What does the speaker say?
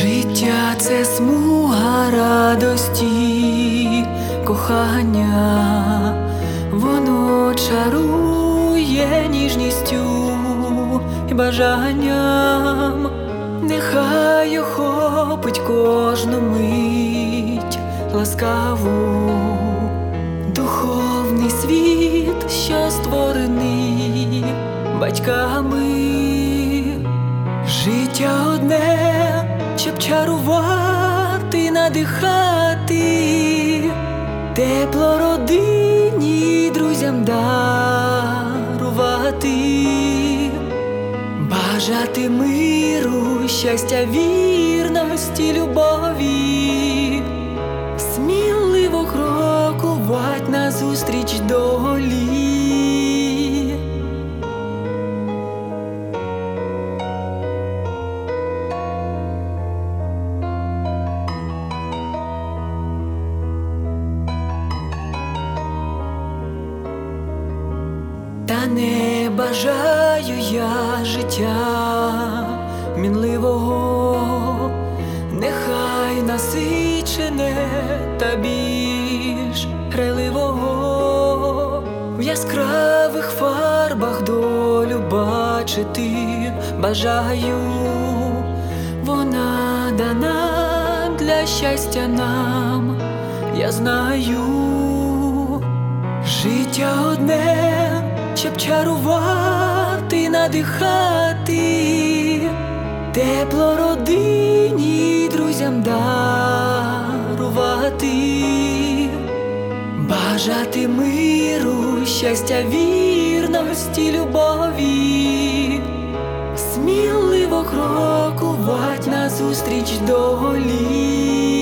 Життя це смуга радості, кохання, воно чарує ніжністю і бажанням, нехай охопить кожну мить ласкаву, духовний світ, що створений батьками. Чарувати, надихати, тепло родині, друзям дарувати, бажати миру, щастя, вірності, любові, сміливо крокувать назустріч долі. Та не бажаю я життя мінливого, нехай насичене та більш грайливого, в яскравих фарбах долю бачити бажаю, вона дана для щастя нам, я знаю. Життя одне, щоб чарувати, надихати, тепло родині, друзям дарувати, бажати миру, щастя, вірності, любові, сміливо крокувать назустріч долі.